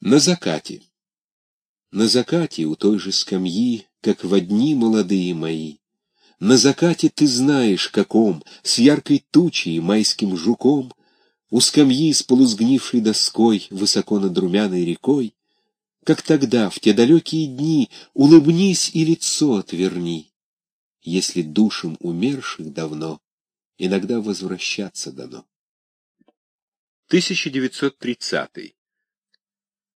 На закате. На закате у той же скамьи, Как в одни молодые мои. На закате ты знаешь, каком, С яркой тучей и майским жуком, У скамьи с полузгнившей доской, Высоко над румяной рекой, Как тогда, в те далекие дни, Улыбнись и лицо отверни, Если душам умерших давно Иногда возвращаться дано. 1930